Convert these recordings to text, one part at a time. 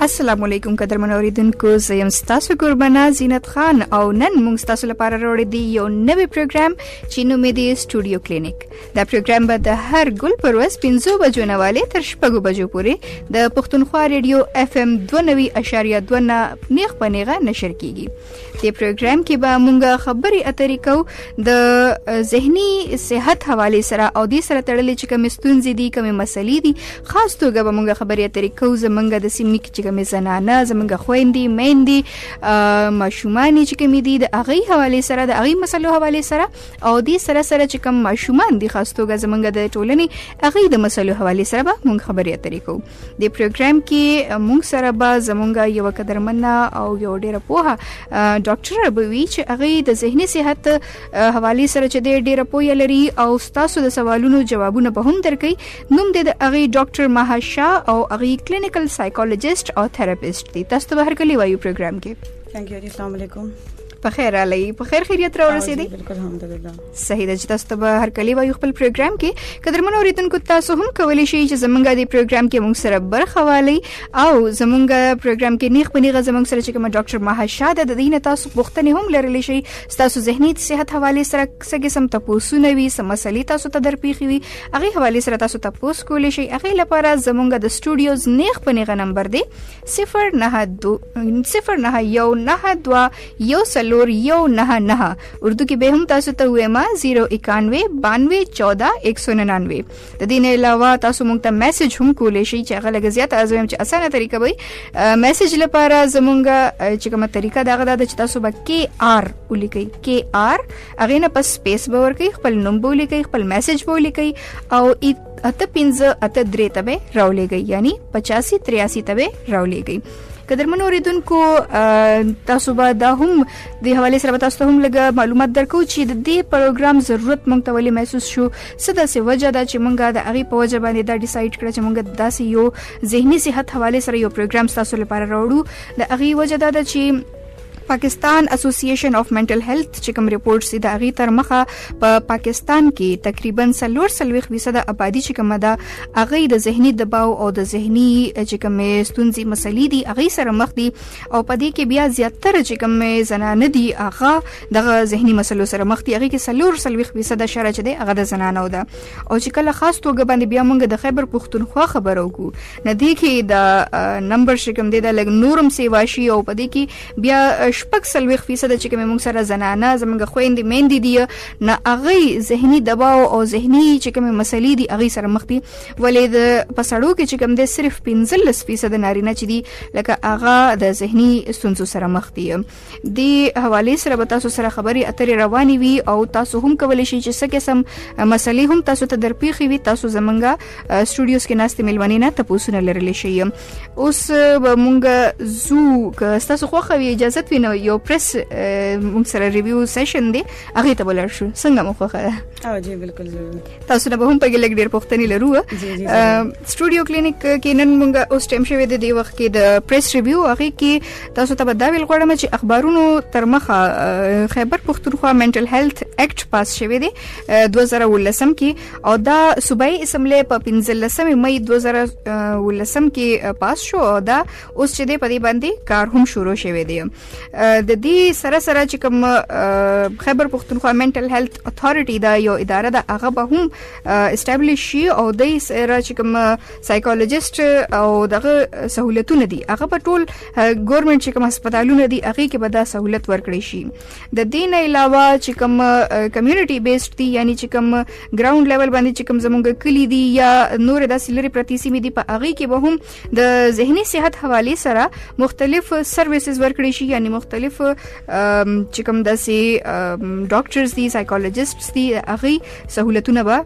السلام علیکم قدرمن اوریدونکو زه يم ستاسو قربانا زینت خان او نن موږ تاسو لپاره راوړی دی یو نوی پروګرام چې نوم یې دی سټوډیو کلینیک دا پروګرام به د هر ګل پر ورځ 15 بجو نه والي تر شپږو بجو پورې د پښتونخوا ریډیو اف ام 92.2 نه نیخ پنیغه نشر کیږي دې پروګرام کې به مونږه خبرې اترې کو د زهنی صحت حواله سره او دې سره تړلې چې کوم ستونزې دي کوم مسلې دي خاص توګه به مونږه خبرې اترې کو زمونږه د سیمې کې چې کوم زنانه زمونږه خويندې میندې ماشومان چې کوم دي د اغي حواله سره د اغي مسلو حواله سره او دې سره سره چې کوم ماشومان دي خاص توګه زمونږه د ټولنې اغي د مسلو حواله سره به مونږ خبرې اترې کو د پروګرام کې مونږ سره به زمونږ یو قدرمنه او یو ډیره پوها ډاکټر به وی چې هغه د ذهني صحت حواله سره چې ډیره پوهه لري او تاسو د سوالونو جوابونه به هم درکړي نوم د هغه ډاکټر مهاشا او هغه کلینیکل سایکولوژیست او تھراپیست دي تاسو ته هر کلی وایو پروګرام کې ثانک یو السلام علیکم په خیر علی په خیر خیریت را ورسېدی بالکل الحمدلله صحیح ده چې تاسو ته به هر کلی وایو خپل پروګرام کې قدرمن اوریدونکو تاسو هم کولی شئ چې زمونږ د پروګرام کې موږ سره برخه والی او زمونږ پروګرام کې نیخ په نیغه زمونږ سره چې کوم ډاکټر مها شاده د دینه تاسو پوښتنې هم لرلی شئ تاسو ذهني صحت حواله سره څه قسم تاسو نه وي سم مسلې تاسو ته درپیښي وي هغه حواله سره تاسو تاسو کولی شئ هغه لپاره زمونږ د سټوډیوز نیخ په نیغه نمبر دی 092 091 92 یو سلور یو نه نه اردو کې به هم تاسو ته وایم 091 92 14 199 د دې نه علاوه تاسو مونږ ته میسج هم کولای شئ چې هغه لږ زیات ازویم چې اسانه طریقه وي میسج لپاره زمونږ چې کومه طریقه دا غدا چې تاسو به کې آر ولیکئ کې آر هغه نه پس سپیس به ورکړئ خپل نوم به ولیکئ خپل میسج به ولیکئ او اته پنځه اته درې ته به راولېږئ یعنی 85 83 ته به راولېږئ قدرمن اوریدونکو تاسو به دا هم د حواله سره تاسو ته هم لږ معلومات درکو چې د دې پروګرام ضرورت مونږ ته ولې محسوس شو څه د څه وجه ده چې مونږه د هغه په وجه باندې دا ډیسایډ کړ چې مونږ داسې یو ذهني صحت حواله سره یو پروګرام تاسو لپاره راوړو د هغه وجه دا ده چې پاکستان اسوسییشن اف منټل هیلث چې کوم ریپورت سي دا غي تر مخه په پا پاکستان کې تقریبا 40% آبادی چې کومه ده هغه د زهنی دباو او د زهنی چې کومه ستونزې مسلې دي هغه سره مخ دي او په دې کې بیا زیاتره چې کومه زنانه دي هغه د زهنی مسلو سره مخ دي هغه کې 40% شره چې ده هغه د زنانه ده او چې کله خاص توګه باندې بیا موږ د خیبر پښتونخوا خبرو کو ندی کې دا نمبر چې کوم دی دا لګ نورم سیوا شي او پدې کې بیا شپږ سلويخ فیصد چې کوم موږ سره زنانه زمونږ خويندې میندې دي نه اغي زهني دباو او زهني چې کوم مسلې دي اغي سره مخ دي ولې د پسړو کې چې کوم دی صرف 15 فیصد نارینه چې دي لکه اغا د زهني سنځو سره مخ دي دی حواله سره به تاسو سره خبري اترې رواني وي او تاسو هم کولی شئ چې څه قسم مسلې هم تاسو ته درپیخي وي تاسو زمونږه سټوډیوز کې ناست ملمنې نه تاسو نه لرلی شئ اوس به مونږ زو که تاسو خوخه وي اجازه وي نو یو پریس مونږ سره ریویو سیشن دی هغه ته بلر شو څنګه مو خوخه ده او جی بالکل ضرور تاسو نه به هم په لګ ډیر پښتني لرو سټوډیو کلینیک کې نن مونږ اوس ټیم شوی دی د وخت کې د پریس ریویو هغه کې تاسو ته به دا ویل غواړم چې اخبارونو تر مخه خیبر پښتونخوا منټل هیلث اکټ پاس شوی دی 2019 کې او دا صوبایي اسمبلی په 15 مې 2019 کې پاس شو او دا اوس چې د پدی باندې کار هم شروع شوی دی د دې سره سره چې کوم خیبر پښتونخوا منټل هیلث اتارټي دا یو اداره ده هغه به هم اسټابلیش شي او د سره چې کوم سایکولوژیست او دغه سہولتونه دي هغه په ټول ګورنمنت چې کوم هسپتالونه دي هغه کې به دا سہولت ورکړي شي د دین علاوه چې کوم کمیونټي بیسډ دي یعنی چې کوم ګراوند لیول باندې چې کوم زمونږ کلی دي یا نور د سلری پرتی سیمې دي په هغه کې به هم د ذهني صحت حواله سره مختلف سرویسز ورکړي شي یعنی مختلف چې کوم داسې ډاکټرز دي سایکولوژیست دي هغه سہولتونه به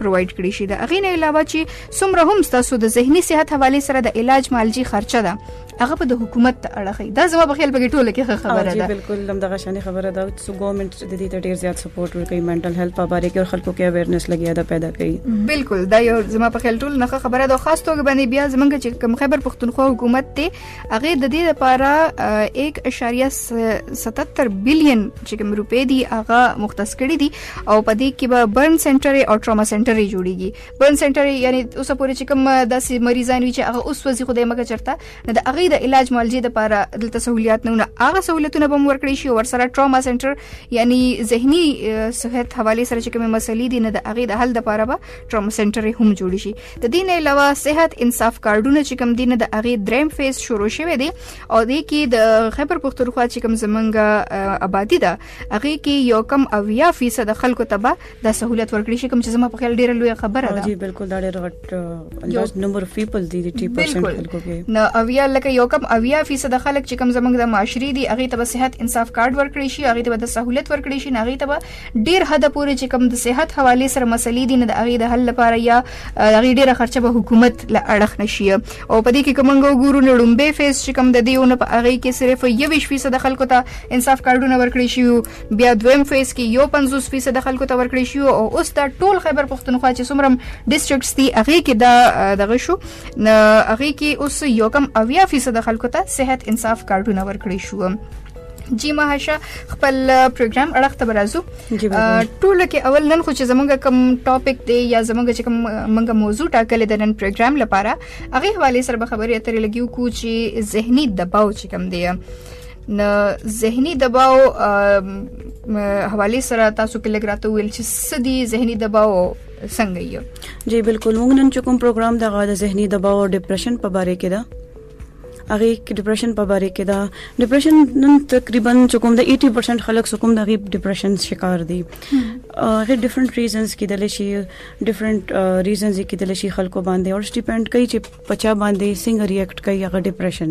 پرووايډ کړی شي د اغې نه علاوه چې څومره هم تاسو د زهنی صحت حواله سره د علاج مالجی خرچه ده هغه په د حکومت ته اړه دا زما په خیال بګی ټوله کې خبره ده جی بالکل لم دغه شان خبره ده چې ګورنمنت د دې ته ډیر زیات سپورټ ورکوي منټل هیلث په اړه کې خلکو کې اویرنس لګیا ده پیدا کوي بالکل دا یو زما په خیال ټول نه خبره ده خاص توګه باندې بیا زمونږ چې کوم خبر پښتونخوا حکومت ته هغه د دې لپاره 1.77 بلین چې کوم روپې دي هغه مختص کړي دي او په دې کې به برن سنټر او ټراما سنټر جوړیږي برن سنټر یعنی اوس پورې چې کوم داسې مریضان وي چې هغه اوس وځي خدای مګه چرته نه د هغه د علاج معالجې لپاره دلته سہولیات نه هغه سہولیتونه به ورکړي شي او سره ټراما سنټر یعنی ذهني صحت حواله سره چې کوم مسلې دي نه د هغه د حل لپاره به ټراما سنټر هم جوړ شي د دین علاوه صحت انصاف کارډونه چې کوم دین د اغه دریم فیز شروع شوه دی او د کې د خیبر پختونخوا چې کوم زمونږ آبادی ده هغه کې یو کم اویا فیصد خلکو ته به د سہولت ورکړي شي کوم چې زموږ په خیال ډیره لوی خبره ده جی بالکل دا ډیره غټ لارج نمبر اف پیپل دي 30% خلکو کې نو اویا لکه یو کم اویا فیصد خلک چې کوم زمونږ د معاشري دي هغه ته به صحت انصاف کارت ورکړي شي هغه ته به د سہولت ورکړي شي هغه ته به ډیر حده پورې چې کوم د صحت حواله سره مسلې دي نه د هغه د حل لپاره یا هغه ډیره خرچه به حکومت له اړخ نشي او په دې کې کوم ګورو نه ډومبه فیس چې کوم د دې نه په هغه کې صرف 21% خلکو ته انصاف کارډونه ورکړي شي بیا دویم فیس کې یو 50% خلکو ته ورکړي شي او اوس دا ټول خیبر پښتونخوا چې څومره ډیسټریکټس دي هغه کې دا دغه شو هغه کې اوس یو کم 80% خلکو ته صحت انصاف کارډونه ورکړي شو جی مهاشه خپل پروګرام اړخ ته برازو ټول کې اول نن خو چې زمونږ کوم ټاپک دی یا زمونږ چې کوم منګه موضوع ټاکل د نن پروګرام لپاره هغه حواله سره به خبرې اترې لګیو کو چې زهنی دباو چې کوم دی نو زهنی دباو حواله سره تاسو کې لګ راته ویل چې سدي زهنی دباو څنګه یو جی بالکل موږ نن چې کوم پروګرام د غاده زهنی دباو او ډیپریشن په اړه کې ده هغه کې ډیپریشن په باره کې دا ډیپریشن نن تقریبا چې کوم د 80% خلک څو کوم د غیب ډیپریشن شکار دي هغه ډیفرنٹ ریزنز کې دل شي ډیفرنٹ ریزنز کې دل شي خلکو باندې او ډیپند کوي چې پچا باندې څنګه ریاکټ کوي هغه ډیپریشن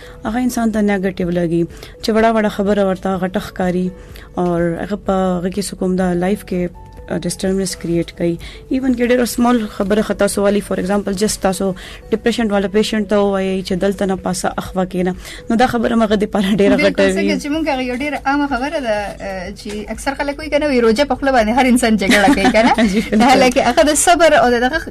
هغه انسان ته نیگیټیو لګي چې وړه وړه خبره ورته غټه ښکاری او هغه په هغه کې سکوم دا لایف کې ډیسټربنس کریټ کوي ایون کې ډېر سمول خبره خطا سوالي فور ایگزامپل جست تاسو ډیپریشن والا پیشنټ ته وایي چې دلته نه پاسه اخوا کینا نو دا خبره مغه د پاره ډېر غټه وي چې مونږ یو ډېر عامه خبره ده چې اکثر خلک وایي کنه وی روزه په خپل باندې هر انسان جګړه کوي کنه حالکه هغه د صبر او دغه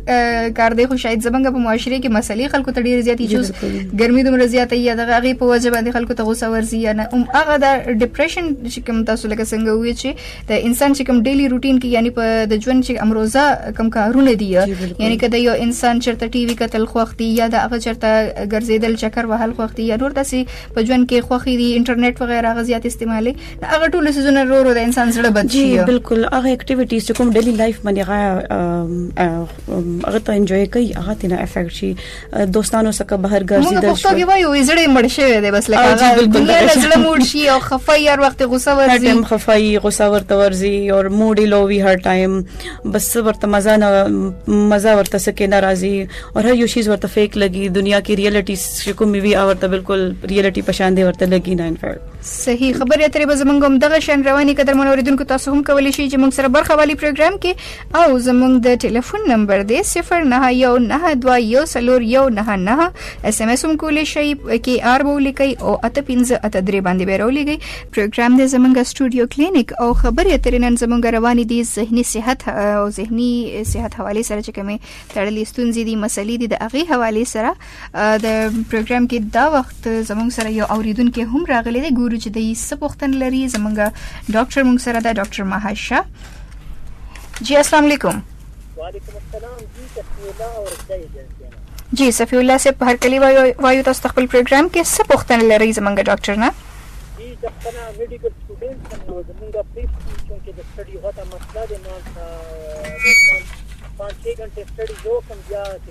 کار دی خو شاید زمونږ په معاشره کې مسلې خلکو ته ډیر زیاتې چې ګرمي دومره زیاته یا دغه هغه په وجه باندې خلکو ته غوسه ورزي یا نه هم هغه د ډیپریشن چې کوم تاسو لکه څنګه وی چې د انسان چې کوم ډیلی روټین کې یعنی په د ژوند چې امروزه کم کارونه دي یعنی کله یو انسان چرته ټي وي کتل خوختي یا د هغه چرته ګرځیدل چکر وهل خوختي یا نور داسې په ژوند کې خوخي دي انټرنیټ وغیرہ غزيات استعمالي هغه ټول سيزونه رو رو د انسان زړه بد شي جی بالکل هغه اکټیویټیز چې کوم ډیلی لایف باندې هغه هغه ته انجوای کوي هغه تینا افیکټ شي دوستانو سره بهر ګرځي د پښتو کې وایو زړه مړ شوی دی بس لکه هغه دنیا له زړه مړ شي او خفای هر وخت غوسه ورځي هر ټیم خفای غوسه ورته ورځي او موډ لو وی هر ټایم بس ورته مزه نه مزه ورته سکه ناراضي او هر یو شی ورته فیک لګي دنیا کې ریالټي کوم وی او ورته بالکل ریالټي پشان دی ورته لګي نه انفیکټ صحیح خبرې اترې به زمونږ هم دغه شان روانې قدرمن اوریدونکو تاسو هم کولی شئ چې مونږ سره برخه والی پروګرام کې او زمونږ د ټلیفون نمبر دی 0919214999 اس ام اس هم کولی شئ کې آر به ولیکئ او 8583 باندې به راولېږئ پروګرام دی زمونږ سټوډیو کلینیک او خبرې اترې نن زمونږ روانې دي ذهني صحت او ذهني صحت حواله سره چې کومه تړلې ستونزې دي مسلې دي د هغه حواله سره د پروګرام کې دا وخت زموږ سره یو اوریدونکو هم راغلی دی ګورو چې د یې سپوختن لري زموږ ډاکټر موږ سره دا ډاکټر مهاشه جی السلام علیکم وعلیکم السلام جی صفی الله اورکه ایجنسی جی صفی الله صاحب هر کلی وایو تاسو خپل پروګرام کې څه پوښتنه لرئ زمونږ ډاکټر نه جی ځکه میډیکل سټوډنټ نو زمونږ پریس چې د سټډي غټه مسله ده ما پانچ چھ غنټه سټډي جو کوم بیا چې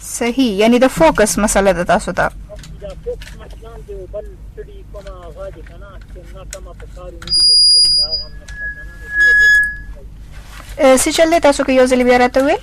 صحیح یعنی د فوکس مسله ده تاسو ته څه چل دی تاسو که یو ځل بیا راته وویل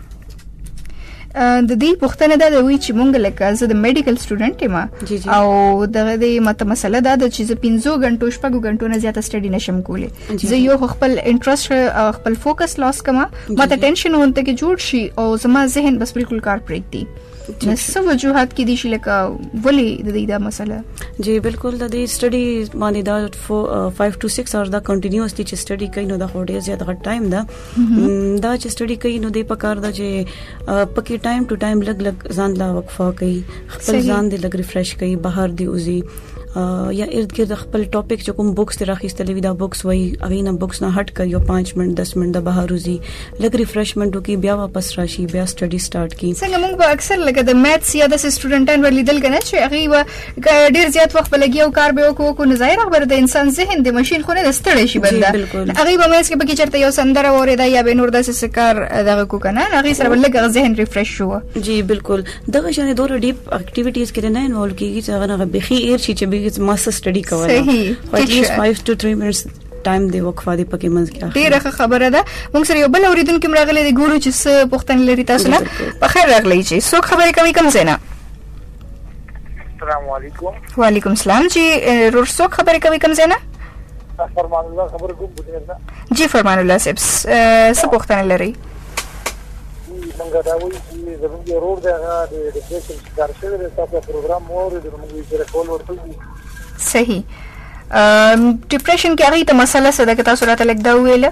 د دې پوښتنه دا ده وی چې مونږ لکه زه د میډیکل سټوډنټ یم او دغه دې مت مسله دا ده چې زه 15 غنټو شپږ غنټو نه زیاته سټډي نشم کولی زه یو خپل انټرست خپل فوکس لاس کما ماته ټینشن ونته کې جوړ شي او زما ذهن بس بالکل کار پرېږ دی نو څه وجوهات کې دي چې لکه ولې د دې دا مسله جی بالکل د دې سټډي باندې دا 5 ټو 6 اور دا کنټینیوس دي چې سټډي کوي نو دا هډیر زیات غټ ټایم ده دا چې سټډي کوي نو د پکار دا چې پکې ټایم ټو ټایم لګ لګ ځان لا وقفه کوي خپل ځان دې لګ ریفرش کوي بهر دی اوزي یا ارد ګرد خپل ټاپک چې کوم بوکس ته راخیستلې وي دا بوکس وای اوی نه بوکس نه هټ کوي 5 منټ 10 منټ د بهر وزي لګ ریفرشمنټ وکي بیا واپس راشي بیا سټډي سٹارټ کی څنګه موږ به اکثر لګه د میتھس یا د سټوډنټان ورلیدل کنه چې هغه که ډیر زیات وخت بلګي او کار به وکړو وکړو نو ظاهره خبره د انسان ذهن د ماشین خو نه د ستړی شي بنده هغه به مېس کې پکې چرته یو سندره وره دا یا به نور داسې سکار دغه کو کنه هغه سره لګ ذهن ریفرش شو جی بالکل دغه شان دور ډیپ اکټیویټیز کې نه انوالو کیږي چې هغه نه بخي ایر شي چې به ما سټډي کوله صحیح خو ات لیست 5 ټو 3 منټس ټایم دی وقفه دی پکې منځ کې ډیره ښه خبره ده موږ سره یو بل اوریدونکو مرغلې دی ګورو چې څه پښتنه لري تاسو نه په خیر راغلی چې څوک خبرې کوي کوم څه نه السلام علیکم وعلیکم السلام جی رور سو خبرې کوي کوم ځای نه فرمان الله خبرې کوم بډیر نه جی فرمان الله صاحب څه پوښتنه لري مونږ دا وایي چې زموږ یو رور دی هغه د ډیپریشن شکار شوی دی تاسو پروګرام مو اورېدو نو مونږ یې سره کول ورته صحیح ډیپریشن کې هغه ته مسله څه ده که تاسو راته لږ دا وویله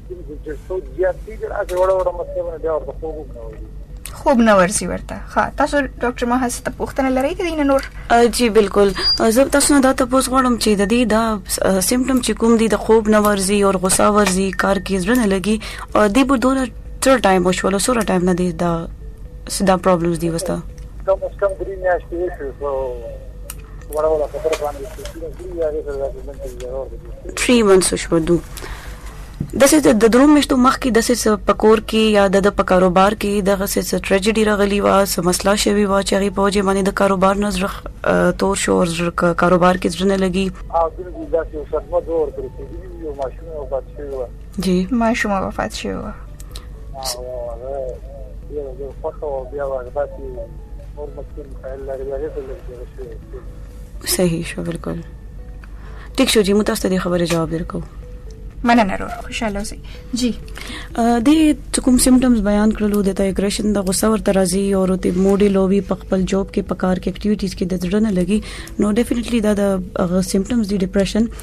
خوب نه ورځي ورته ها تاسو ډاکټر ما هڅه ته پوښتنه لرئ د دین نور جی بالکل زه تاسو نه دا ته پوښ غواړم چې د دې دا سیمټم چې کوم دي د خوب نه ورځي او غوسه ورځي کار کې ځړه نه لګي او دې په دوه تر ټایم وشول سره ټایم نه دی دا سدا پرابلمز دی وستا کم از کم درې میاشتې وشو تری منس شو دو داسې د درو مشتو مخ کې داسې پکور کې یا د په کاروبار کې دغه څه ټریجډي راغلی و سم مسله شوی و چې هغه په وجه باندې د کاروبار نظر تور شو او کاروبار کې ځنه لګي او دغه داسې صدمه دور کړی چې یو ماشوم او بچی و جی ماشوم وفات شوی و یو ځل خوښه او بیا ورته چې اور مکتب مخایل لري هغه څه لږ ډیر شوی صحیح شو بالکل ټیک شو جی مو تاسو ته خبره جواب درکو مننه ورور خوشاله اوسئ جی د کوم سیمټمز بیان کړلو د اګریشن د غوسه ورته راځي او د موډي لوبي په خپل جوب کې په کار کې اکټیویټیز کې د ځړنه لګي نو ډیفینیټلی دا د سیمټمز دی ډیپریشن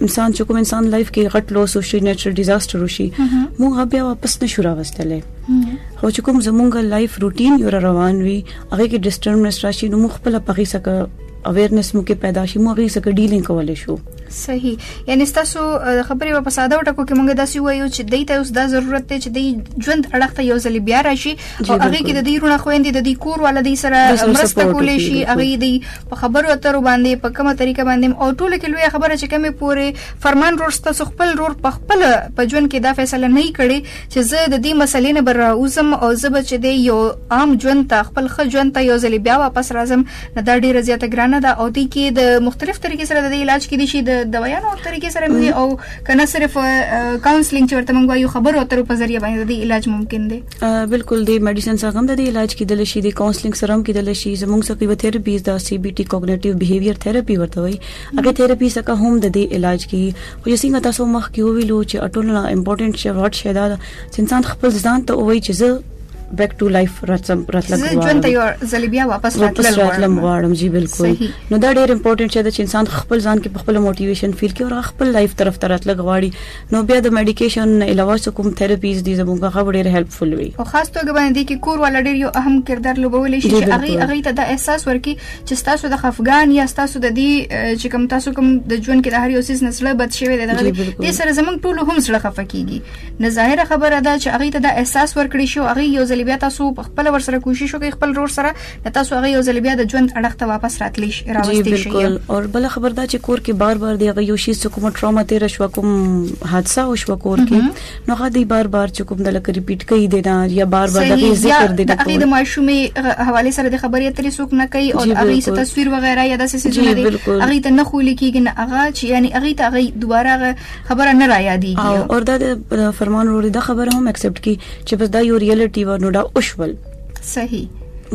انسان چې کوم انسان لایف کې غټ لوس وشي نېچرل ډیزاستر وشي موږ بیا واپس نشو راوستلې خو چې کوم زمونږ لایف روټین یو روان وي هغه کې ډیسټربنس راشي نو موږ خپل پغې سکه اویرنس مو کې پیدا شي موږ یې سره ډیلینګ کولای شو صحیح یعنی تاسو خبرې په ساده ټکو کې موږ داسې وایو چې دای ته اوس دا ضرورت دی چې د ژوند اړخ ته یو ځل بیا راشي او هغه کې د دې رونه خويندې د دې کور ولدې سره مرسته کولای شي هغه دې په خبرو اترو باندې په کومه طریقه باندې او ټولو کې لوی خبره چې کمی پوري فرمان رور ستاسو خپل رور په خپل په ژوند کې دا فیصله نه کړي چې زه د دې مسلې نه بر اوسم او زه به چې دی یو عام ژوند ته خپل خ ژوند ته یو ځلې بیا واپس راځم نه دا ډیره زیاته ګرانه ده او دې کې د مختلف طریقې سره د علاج کې دي شي د دویانو او طریقې سره مې او کنه صرف کاونسلینګ چې ورته موږ یو خبرو اترو په ذریعہ باندې د علاج ممکن دی بالکل دی میډیسن سره هم د علاج کیدل شي د کونسلینګ سره هم کیدل شي زموږ سره یو تھراپي د سی بي ټي کوګنیټیو بیهیویر تھراپي ورته وي هغه تھراپي سره هم د دې علاج کی خو یې څنګه تاسو مخ کې ویلو چې اټول نه امپورټنت شی ورټ شی دا چې انسان خپل ځان ته وایي چې زه بیک ټو لایف راتلم راتلم غواړم ژوند ته یو ځل بیا واپس راتلم غواړم جی بالکل نو دا ډیر امپورټنت چې د انسان خپل ځان کې خپل موټیویشن فیل کې او خپل لایف طرف ته راتلم غواړي نو بیا د میډیکیشن نه علاوه څه کوم تراپیز دي زموږ هغه ډیر هیلپ فل وي په خاص توګه باندې دي کې کور والا ډیر یو اهم کردار لوبولی شي چې هغه هغه ته د احساس ورکي چې تاسو د خفګان یا تاسو د دې چې کوم تاسو کوم د ژوند کې د هر یو سیس نسله بد شوی دی دغه دې سره زموږ ټول هم سره خفه کیږي نه ظاهره خبره ده چې هغه ته د احساس ورکړي شو هغه یو ځل بیا تاسو په خپل ور سره کوشش وکړي خپل رور سره د تاسو هغه یو ځل بیا د ژوند اړخ ته واپس راتلی شي راوستي شي بالکل او بل خبر دا چې کور کې بار بار دی هغه یو شی څه کوم ټراما تیر شو کوم حادثه او شو کور کې نو هغه دی بار بار چې کوم د لکه ریپیټ کوي دی نه یا بار بار د ذکر دی نه کوي د ماشومي حواله سره د خبرې اترې څوک نه کوي او هغه څه تصویر وغیرہ یا د څه څه نه دی هغه ته نه خولي کیږي نه هغه چې یعنی هغه ته هغه دوباره خبره نه را یادېږي او دا د فرمان وروړي د خبره هم اکسپټ کی چې بس دا یو ریالټي و نو دا اوشول صحیح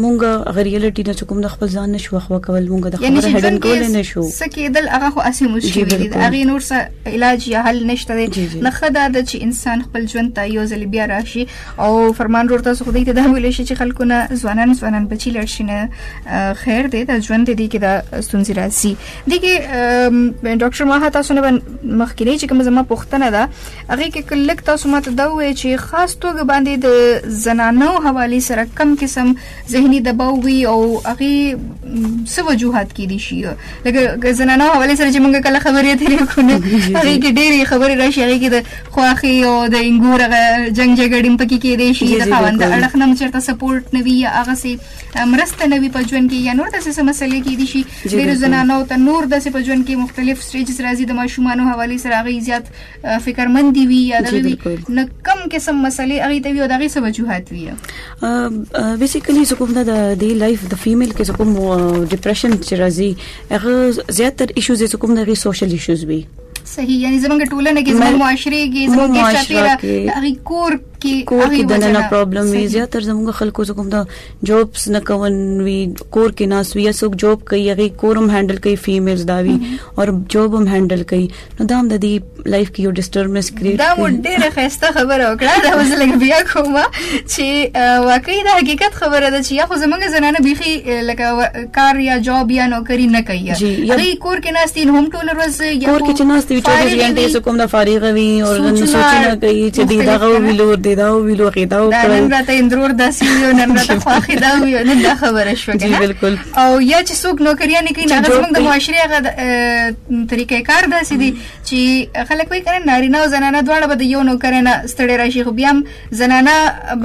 مونږه هغه ریالټی نه کوم د خپل ځان نشو خو کول مونږه د خبره هډن کول نه شو سکه دل هغه خو اسې مشکل دي هغه نور څه علاج یا حل نشته دی نه خدا د چې انسان خپل ژوند ته یو ځل بیا راشي او فرمان ورته سو خدای ته دا ویل شي چې خلکو نه ځوانان ځوانان بچی لړ شي نه خیر دی د ژوند دی کې دا ستونزې راځي دغه ډاکټر ما تاسو نه مخکې چې کوم زما پوښتنه ده هغې کې که لږ تاسو ماته دا ووایئ چې خاص توګه باندې د زنانو حوالې سره کم قسم ذهني دباو وي او هغې څه وجوهات کېدی شي لکه زنانو حوالې سره چې موږ کله خبرې اترې وکړو نو هغې کې ډېرې خبرې راشي هغې کې د خواښې او د انګور هغه جنګ جګړې هم پکې کېدی شي د خاوند اړخ نه هم چېرته سپورټ نه وي یا هغسې مرسته نه وي په ژوند کې یا نور داسې څه مسلې کېدی شي ډېرو زنانو ته نور داسې په ژوند کې مختلف سټېجز راځي د ماشومانو حوالې سره هغوی زیات فکرمن دی وی یا دغه نه کم قسم مسلې اغه ته وی او دغه څه وجوهات وی بیسیکلی زه کوم د دی لایف د فیمیل کې زه کوم ډیپریشن چې راځي هغه زیات تر ایشوز زه کوم د سوشل ایشوز وی صحیح یعنی زمونږ ټولنه کې زمونږ معاشره کې زمونږ چاپیره هغه کور کې کور کې د نه پرابلم وی زیات تر زمونږ خلکو زکم دا جابس نه کون وی کور کې ناس وی یا څوک جاب کوي هغه کورم هندل کوي فیمیلز دا وی او جاب هم هندل کوي نو دا هم د دې لایف کې یو ډیسټربنس کریټ دا مو ډیره خسته خبره وکړه دا وز لګ بیا کوم چې واقعي دا حقیقت خبره ده چې یا خو زمونږ زنانه بيخي لکه کار یا جاب یا نوکری نه کوي هغه کور کې ناشتي هم ټول ورځ یا کور کې چې ناشتي چې ډیر غنټې سو کوم دا فارغ وي او نن سوچونه کوي چې دی دا غو ویلور دی دا ویلور دی دا نن راته اندرور داسي یو نن راته خواخي دا یو نن دا خبره شوه بالکل او یا چې څوک نوکریانې کوي هغه زموږ د معاشرې هغه طریقې کار داسې دي چې خلک وایي کنه نارینه او زنانه دواړه به د یو نوکر نه ستړي راشي خو بیا هم زنانه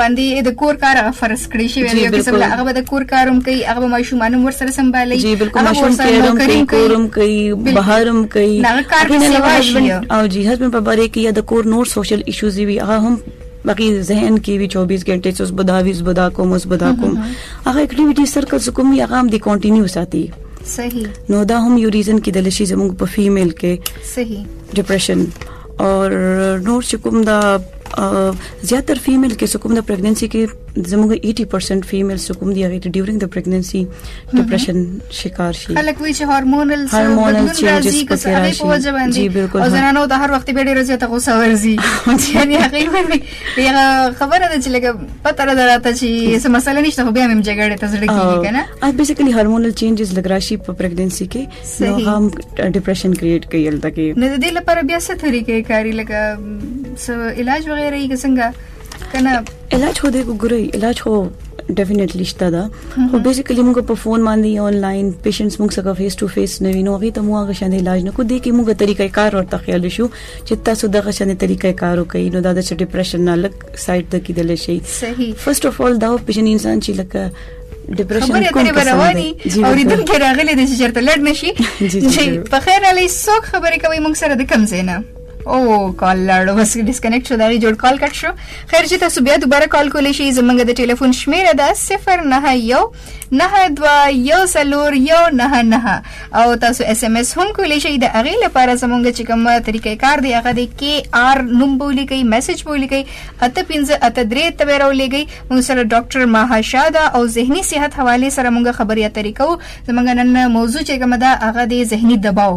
باندې د کور کار هغه فرض کړی شي یو قسم له هغه به د کور کاروم کوي هغه به ماشومان هم ورسره سمبالي جی بالکل ماشوم کېرم کوي کورم کوي بهرم کوي هغه کار کې سیوا شي او جی هسبند په باره کې یا د کور نور سوشل ایشوز وي هغه هم باقي ذهن کې وی 24 غنټه چې اوس بدا ویز بدا کوم اوس بدا کوم هغه اکټیویټي سرکل کوم یا هغه هم دی کنټینیو ساتي صحیح نو دا هم یو ریزن کې د لشي زموږ په فیمیل کې صحیح ډیپریشن اور نور چې کوم دا زیاتره فیمیل کې کوم د پریګننسي کې زموږ 80% فیمیل کوم دی هغه ډیورینګ د پریګننسي ډیپریشن شکار شي خلک وی چې هورمونل بدلون راځي که څه هغه په وجه باندې او زنانو د هر وخت ډېر ډېر زیاته غوسه ورځي یعنی هغه باندې هغه خبره ده چې لکه پته را دراته چې څه مسله نشته خو بیا هم جګړه ته زړه کیږي کنه ا بیسیکلی هورمونل چینجز لګراشي په پریګننسي کې نو هم ډیپریشن کریټ کوي الته کې نو د دې لپاره بیا څه طریقې کاری لکه څه علاج وغیرہ یې څنګه کنه علاج خو دې ګوري علاج خو ډیفینټلی شته دا خو بیسیکلی موږ په فون باندې یا انلاین پیشنټس موږ سره فیس ټو فیس نه وینو هغه ته موږ هغه شان علاج نه کو دي کې موږ طریقې کار ورته خیال شو چې تاسو دغه شان طریقې کار وکړئ نو دا د ډیپریشن نه لګ سایډ د کېدل شي صحیح فرست اف اول دا پیشن انسان چې لکه ډیپریشن کوم څه رواني او ریدل کې راغلي د چرته لړ نشي په خیر علي سوک خبرې کوي موږ سره د کم زینه او کال لاړو بس ډیسکنیکټ شو دا جوړ کال کټ شو خیر چې تاسو بیا دوباره کال کولی شئ زمونږ د ټلیفون شمیره ده 0919210999 او تاسو اس ام اس هم کولی شئ د هغې لپاره زمونږ چې کوم طریقې کار دی هغه دی کې آر نوم بولی کوي میسج بولی کوي اته پنځه اته درې ته به راولېږئ موږ سره ډاکټر ماها شاه ده او ذهني صحت حوالې سره موږ خبرې اترې کوو زمونږ نن موضوع چې کومه ده هغه دی ذهني دباو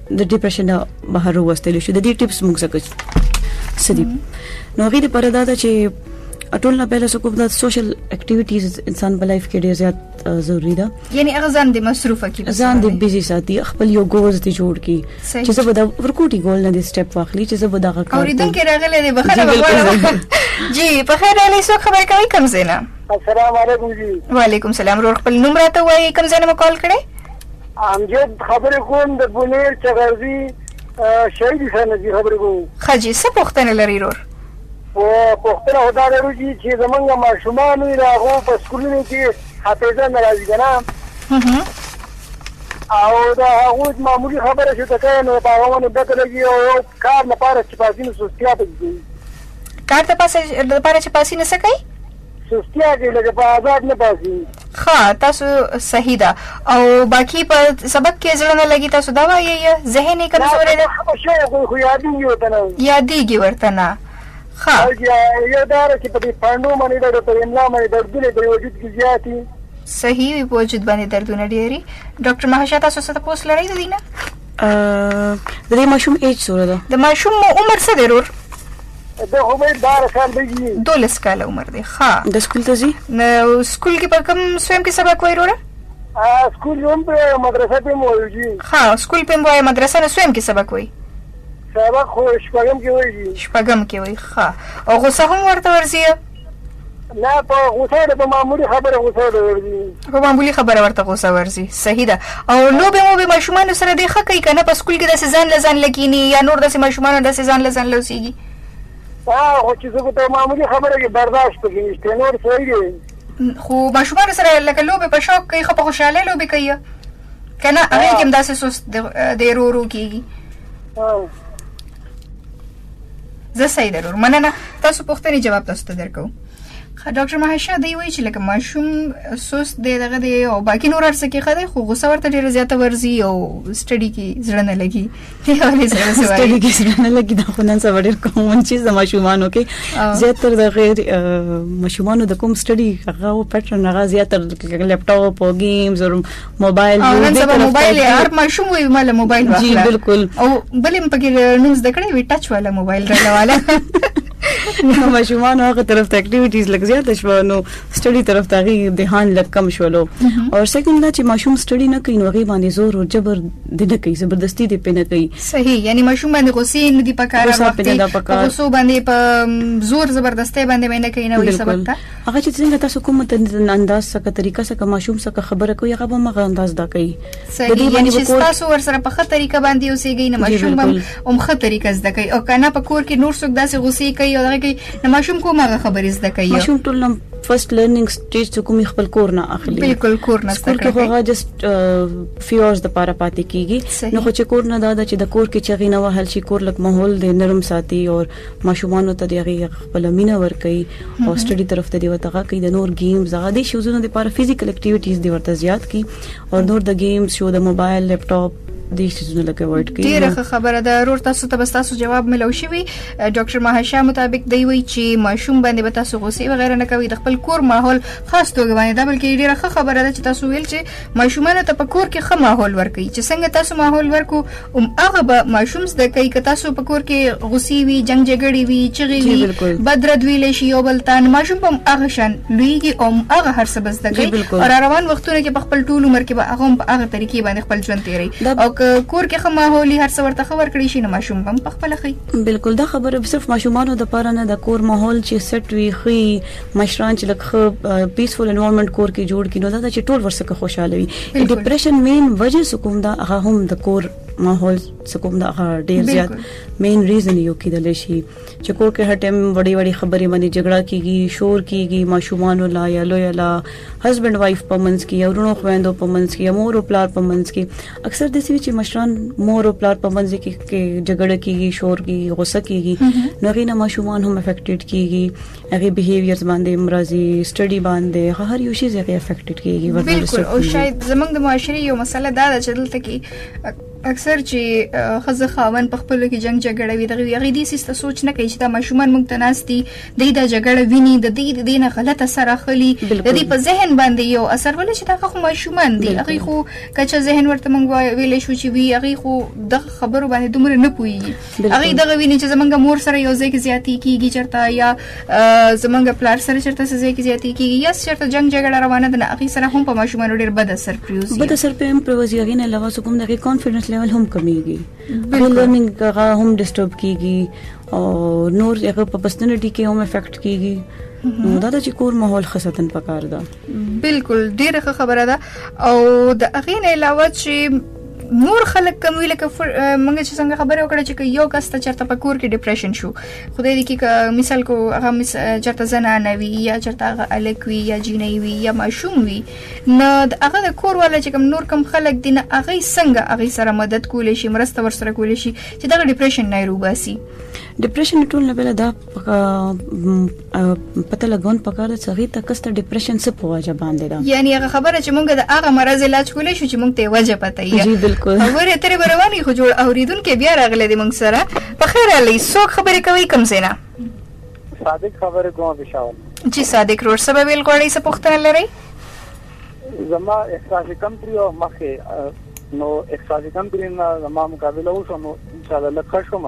د ډیپریشن نه بهر وستل شو د دې ټیپس موږ زکه سدي نو غیر پر دا چې ټول نه پیدا سکو د سوشل اکټیویټیز انسان په لایف کې ډیر زیات ضروری ده یعنی هغه ځان د مصروفه کې ځان د بیزی ساتي خپل یو ګولز دی جوړ کی چې زه به دا ورکوټي ګول نه دی سټپ واخلي چې زه به دا کار اوریدونکو راغلي دی بخښنه وغواړم جی په خیر علي سو خبر کوي کوم زینا السلام علیکم جی وعلیکم السلام ورور خپل نوم راته وایي کوم زینا مو کال کړي امجد خبرې کوم د بونیر چغرزي شهید حسین نجی خبرې کوم. ښه جي څه پوښتنه لري رور. خو پوښتنه خو دا لرو جي چي زمونږ ماشومان وي د هغو په سکولونو کي حافظه نه راځي کنه او د هغو معمولي خبره شو ته کوي نو په هغه باندې بد لګي او یو کار لپاره چي پاسي نو سستیا پکي کوي کار د پاسه لپاره چي پاسي نو څه کوي سستیا کوي لکه په آزاد نه پاسي ښه تاسو صحیح ده او باقی په سبق کې زړه نه لګي تاسو دا وایي ذهن یې کمزوری دی خبر شوی کوم خو یادېږي ورته نه یادېږي ورته نه ښه او یو دا ده چې په دې پانډو باندې ډډه په املا باندې دردونه په وجود کې زیات دي صحیح وي په وجود باندې دردونه ډېري ډاکټر مهشا تاسو څه تپوس لرئ د دې نه د دې ماشوم ایج څومره ده د ماشوم عمر څه دی رور د همید بار سال دی جی دولس کال عمر دی ښا د سکول ته ځي نو سکول کې په کوم سویم کې سبق وای وروره سکول هم په مدرسه په مو وایي ښا سکول په مو وایي مدرسه نه سویم کې سبق وای سبق خو شپږم کې وایي شپږم کې وایي ښا او غوسه هم ورته ورځي نه په غوسه ده په معمولی خبره غوسه ده ورځي په معمولی خبره ورته غوسه ورځي صحیح ده او لوبه مو به ماشومان سره دی خکې کنه په سکول کې د سزان لزان لګینی یا نور د ماشومان د سزان لزان لوسیږي ها خو چې زه ته معمولی خبره کې برداشت پکې نشته نور صحیح دی خو ماشومان سره لکه لوبه په شوق کې خو په خوشاله لوبه کوي کنه هغه کې هم داسې سوس د رورو کیږي زه صحیح درور مننه تاسو پوښتنې جواب تاسو ته درکو ډاکټر مهشه دی وایي چې لکه ماشوم سست دی دغه دی او باقي نور هر څه کې ښه دی خو غوسه ورته ډېره زیاته ورځي او سټډي کې زړه نه لګي دی ولې زړه سواري سټډي کې زړه نه لګي دا خو نن سبا ډېر کومن چې د ماشومانو کې زیاتره د غیر ماشومانو د کوم سټډي هغه پټرن هغه زیاتره لپټاپ او گیمز او موبایل او نن سبا موبایل هر ماشوم وي مال موبایل واخله جی بالکل او بلم پکې نوز دکړې وی ټچ والا موبایل راواله نو ماشومان هغه طرف ته اکټیویټیز لګ زیات شو نو سټډي طرف ته غي دهان لګ کم شولو او سیکنډ دا چې ماشوم سټډي نه کوي نو غي باندې زور او جبر د نه کوي زبردستی دی پنه کوي صحیح یعنی ماشوم باندې غوسې نه دی پکاره وخت غوسو باندې په زور زبردستی باندې مې نه کوي نو سبق ته هغه چې څنګه تاسو کوم انداز څخه طریقه څخه ماشوم څخه خبره کوي هغه به مغه انداز دا کوي د دې باندې چې تاسو ور سره په خه طریقه باندې اوسېږئ نه ماشوم به هم خه طریقه زده کوي او کنه په کور کې نور څوک داسې غوسې کوي او دغه کوي نه ماشوم کومه خبرې زده کوي ماشوم ټول نم فرست لرنینګ سټیج څخه کوم خپل کور نه اخلي بالکل کور نه سکول کې هغه جست فیو اورز د پاره پاتې کیږي نو خو چې کور نه دا چې د کور کې چغې نه وهل شي کور لک ماحول د نرم ساتي او ماشومان ته دی هغه خپل مینه ور کوي او سټډي طرف ته دی ورته هغه کوي د نور گیمز هغه د شوزونو لپاره فزیکل اکټیویټیز دی ورته زیات کی او نور د گیمز شو د موبایل لپټاپ دې شیزونه لکه ورډ کې ډیره خبره ده رور تاسو ته بس تاسو جواب ملو شوی ډاکټر ماهشا مطابق دی وی چې ماشوم باندې به تاسو غوسه و غیره نه کوي د خپل کور ماحول خاص توګه باندې دا بلکې ډیره خبره ده چې تاسو ویل چې ماشومان ته په کور کې خه ماحول ورکړي چې څنګه تاسو ماحول ورکو هم هغه به ماشوم زده کوي که تاسو په کور کې غوسی وي جنگ جګړې وي چغې وي بدرد ویلې شي یو بل تان ماشوم په هغه شان لویږي او هغه هر څه زده کوي او را روان وختونه کې په خپل ټول عمر کې به هغه په هغه طریقې باندې خپل ژوند تیری او که کور کې خما هولي هر څه ورته خبر کړی شي نو ماشوم هم په خپل خي بالکل دا خبره صرف ماشومانو د پاره نه د کور ماحول چې سټ وي خي مشران چې لکه پیسفول انوایرنمنت کور کې جوړ کینو دا چې ټول ورسره خوشاله وي ډیپریشن مین وجه سکوم دا هغه هم د کور ماحول سکوم دا ډیر زیات مین ریزن یو کېدل شي چې کور کې هر ټیم وړي وړي خبرې باندې جګړه کیږي شور کیږي ماشومان لا یا لوی لا هسبند وایف په منځ کې یا ورونو خويندو په منځ کې مور او پلار په منځ کې اکثر د سوي چې مشران مور او پلار په منځ کې جګړه کیږي شور کیږي غوسه کیږي نو غینه ماشومان هم افیکټډ کیږي هغه بیهیویرز باندې مرضی سټډي باندې هر یو شی زیاته افیکټډ کیږي بالکل او شاید زمنګ د معاشري یو مسله دا ده چې دلته کې اکثر چې خزه خاون په خپل کې جنگ جګړه وي دغه یغې دي سیسته سوچ نه کوي چې دا ماشومان مونږ ته ناس دي د دې د جګړه ویني د دې د دینه غلط اثر اخلي د دې په ذهن باندې یو اثر ولې چې دا خو ماشومان دي هغه خو کچه ذهن ورته مونږ ویلې شو چې وی هغه خو د خبرو باندې دومره نه پوي هغه دغه ویني چې زمونږ مور سره یو ځای کې زیاتې کیږي چرته یا زمونږ پلار سره چرته څه ځای کې زیاتې کیږي یا چرته جنگ جګړه روانه ده نه هغه سره هم په ماشومان ډیر بد اثر پریوزي بد اثر په هم پریوزي هغه نه علاوه سکم دغه کانفیډنس لیول هم کمیږي بالکل لرنینګ هغه هم ډیسټرب کیږي او نور هغه په پرسنالټي کې هم افیکټ کیږي نو دا د چکور ماحول خصتن پکار ده بالکل ډیره خبره ده او د اغه نه علاوه چې نور خلک کم وی لکه موږ چې څنګه خبره وکړه چې یو کس ته چرته په کور کې ډیپریشن شو خدای دې کې مثال کو هغه چرته زنا نه وی یا چرته هغه الک وی یا جینۍ وی یا ماشوم وی نه هغه د کور والا چې کم نور کم خلک دي نه هغه څنګه هغه سره مدد کول شي مرسته ورسره کول شي چې دا ډیپریشن نه روباسي ډیپریشن ټول نه بل دا پته لګون پکار د سغي ته کسته ډیپریشن څه په وجه باندې ده یعنی هغه خبره چې مونږ د هغه مرز علاج کولې شو چې مونږ ته وجه پته یې جی بالکل خبره تر رواني خو جوړ اوریدونکو بیا راغله د مونږ سره په خیر علي څوک خبرې کوي کم زینا صادق خبرې کوم بشاور جی صادق روړ سبا ویل غواړي څه پوښتنه لري زما احساس کم تری او مخه نو احساس کم تری نه زما مقابله وشو نو ان شاء الله لکه شوم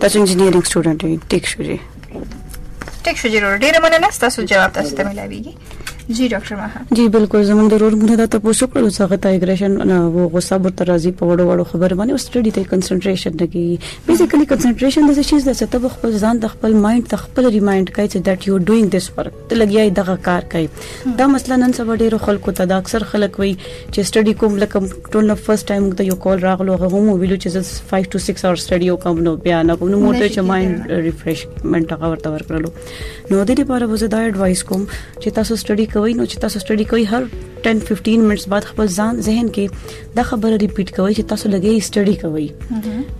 تاسو انجینیرینګ سټوډنټ یې ټیک شو جی ټیک شو جی ورور ډیره مننه تاسو جواب تاسو ته ملاویږي جی ډاکټر مها جی بالکل زمونږ د رور مونږ دا تاسو کړو چې هغه ته اګریشن نه وو غوسه بر تر راځي په وړو وړو خبر باندې او سټډي ته کنسنټریشن نه کوي بیسیکلی کنسنټریشن د څه شي د ستب خپل ځان د خپل مایند ته خپل ریمایند کوي چې دټ یو ډوینګ دیس ورک ته لګیا یې دغه کار کوي دا مسله نن سبا ډیرو خلکو ته دا اکثر خلک وایي چې سټډي کوم لکه ټول نه فرست ټایم ته یو کال راغلو هغه هم ویلو چې زه 5 ټو 6 اور سټډي وکم نو بیا نه کوم نو مور ته چې مایند ریفریشمنت هغه ورته ورکړلو نو د دې لپاره وزه دا اډوایس کوم چې تاسو سټډي کوئ نو چې تاسو سټډي کوئ هر 10 15 منټس بعد خپل ځان ذهن کې دا خبره ریپیټ کوي چې تاسو لګي سټډي کوي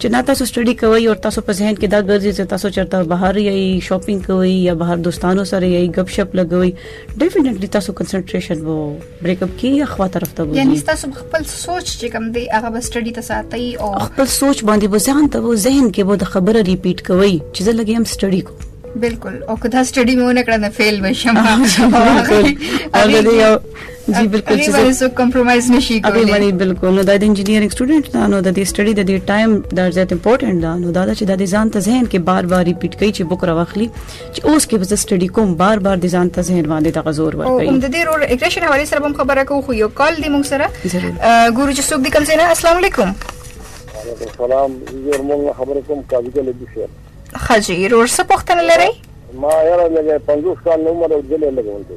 چې نه تاسو سټډي کوي او تاسو په ذهن کې دا ګرځي چې تاسو چرته بهر یې شاپینګ کوي یا بهر دوستانو سره یې غب شپ لګوي ډیفینټلی تاسو کنسنټریشن وو بریک اپ کې یا خوا طرف ته وو یعنی تاسو خپل سوچ چې کوم دی هغه به سټډي ته ساتي او خپل سوچ باندې به ځان ته وو ذهن کې وو د خبره ریپیټ کوي چې زه لګي هم سټډي کوم بالکل او که دا سټډي مې ونه کړم فیل بشم او دا یو جی بالکل چې باندې څوک کمپرمایز نشي کولی ابي باندې بالکل نو د انجینیرینګ سټوډنټ دا نو د دې سټډي د دې ټایم دا زیات امپورټنت دا نو دا چې د ځان ته ذهن کې بار بار ریپیټ کوي چې بوکره واخلي چې اوس کې بس سټډي کوم بار بار د ځان ته ذهن باندې د غزور ورکړي او د دې رول اګریشن حواله سره هم خبره کوو خو یو کال دی موږ سره ګورو چې څوک دې کوم څه نه السلام علیکم سلام زیر مونږ خبرې کوم قاضي ګل دي سر خاجي رور څه پوښتنه لري ما یاره لګې 50 کال عمر او دلې لګوندې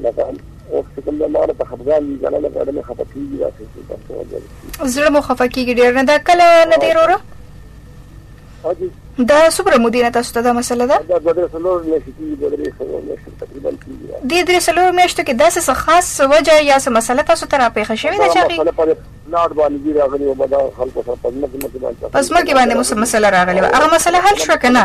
لکه اوس چې کوم ما ته خفګان دي کنه لکه ډېر خفه کیږي دا څه تاسو وځي زړه مو خفه کیږي ډېر نه دا کله نه دی وروره دا څومره مودې نه تاسو ته دا مسله ده دا درې څلور میاشتې کیږي دا درې څلور میاشتې تقریبا کیږي دې درې څلور میاشتو کې داسې څه خاص وجه یا څه مسله تاسو ته راپېښه شوې ده چې هغې پلاټ باندې دي راغلي وه دا خلکو سره په ځمکې باندې په ځمکې باندې مسله راغلې وه هغه مسله حل شوه که نه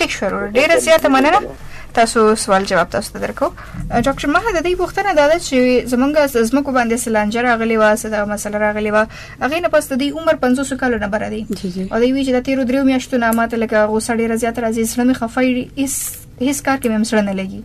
ټیک شو ورور ډیره زیاته مننه تاسو سوال جواب تاسو ته درکو ډاکټر مه د دې پوښتنه دا ده چې زمونږ زمکو باندې سلانجه راغلی و څه دا مسله راغلی و هغه نه پس د دې عمر 500 کالو نه بره دی او دوی وی چې د تیرو دریو میاشتو نه ماته لکه غوسه ډیره زیاته راځي سره مې خفای هیڅ هیڅ کار کې مې مسړنه لګي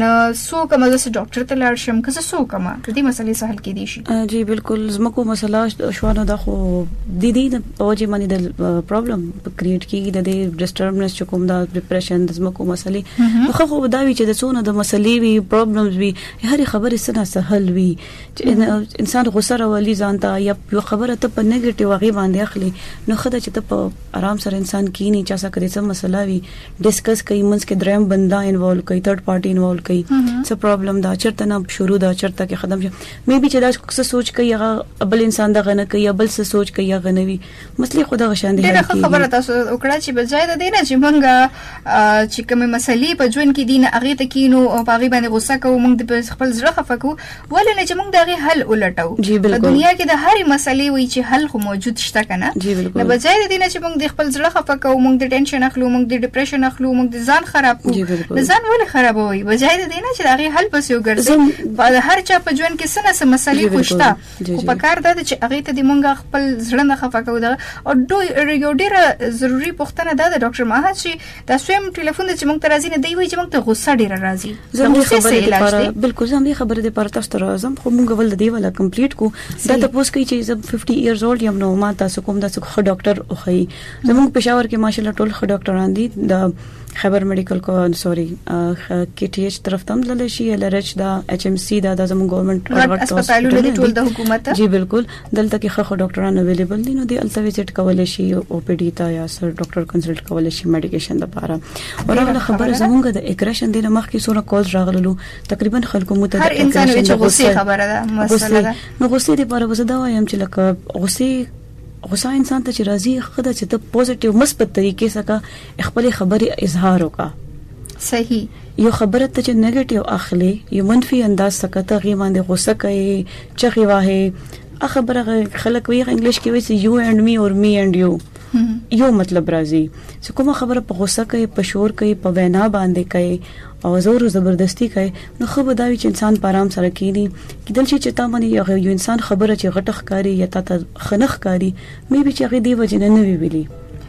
نو سو کوم د ډاکټر ته لاړ شم که سو کوم د دې مسلې څه حل کې دي شي جی بالکل زمکو مسله شوانو د خو د دې د اوجه باندې د پرابلم کریټ کیږي د دې ډیسټربنس چې کوم دا ډیپریشن د زمکو مسلې نو خو دا وی چې د څونه د مسلې وی پرابلمز وی هر خبره سره سهل وی چې انسان غوسه راولي ځان ته یا یو خبره ته په نیگیټیو غي باندې اخلي نو خدای چې ته په آرام سره انسان کینی چا سره کړی څه مسله وی ډیسکس کوي منځ کې دریم بندا انوالو کوي تھرډ پارټي انوالو کوي څه پرابلم دا چرته نه شروع دا چرته کې ختم شي مې به چې دا څه سوچ کوي هغه بل انسان دا غنه کوي بل څه سوچ کوي هغه غنوي مسلې خدا غشان دي ډیره خبره تاسو وکړه چې بځای د دینه چې مونږ چې کومه مسلې په ژوند کې دینه اغه ته کینو او په غیبه باندې غوسه کوو مونږ د خپل زړه خفقو ولې نه چې موږ د هغې حل ولټو په دنیا کې د هرې مسلې وي چې حل خو موجود شته کنه نه بځای د دې نه چې موږ د خپل زړه خفه کوو موږ د ټینشن اخلو موږ د ډیپریشن اخلو موږ د ځان خراب کوو د ځان ولې خرابوي بځای د دې نه چې د هغې حل پسې وګرځي د هر چا په ژوند کې څه نه څه مسلې خو شته خو په کار ده چې هغې ته د موږ خپل زړه نه خفه کوو او ډېره ضروري پوښتنه دا ده ډاکټر مها چې دا سویم ټلیفون د چې موږ ته راځي نه دی وایي چې موږ ته غوسه ډیره راځي د غوسې څه علاج دی بالکل زه همدې خبره د پاره تاسو ته راځم خو موږ ول د دې ولا کمپلیټ کو دا ته پوس کوي چې زه 50 ایئرز اولډ یم نو ما تاسو کوم دا څه ډاکټر وخی زموږ پېښور کې ماشاءالله ټول خو ډاکټران دي د خبر میډیکل کو سوري کې ټي ایچ طرف تم للی شي ال ار ایچ دا ایچ ایم سي دا د زموږ ګورنمنت هسپتالونه دي ټول د حکومت جی بالکل دلته کې خخ ډاکټران اویلیبل دي نو دی الته وزټ کول شي او پی ډی ته یا سر ډاکټر کنسلټ کول شي میډیکیشن لپاره او هغه خبره زمونږ د اګریشن د مخ کې سوره کالز راغلو تقریبا خلکو مو ته هر انسان وچ غوسه خبره ده مسله ده نو غوسه دې پر وسه دا وایم چې لکه غوسه غوسه انسان ته چې راځي خدای چې ته پوزټیو مثبت طریقې سره خپلې خبرې اظهار وکا صحیح یو خبره ته چې نیگیټیو اخلي یو منفي انداز څخه ته غي باندې غوسه کوي چغي واه ا خبره خلک وی انګلیش کې وی یو اند می اور می اند یو یو مطلب راځي چې کومه خبره په غوسه کوي په شور کوي په وینا باندې کوي او زور زبردستی کوي نو خو به دا وی چې انسان په آرام سره کینی کیدل شي چې تا باندې یو انسان خبره چې غټخ کاری یا تا ته خنخ کاری مې به چې غي دی وجنه نه وی ویلي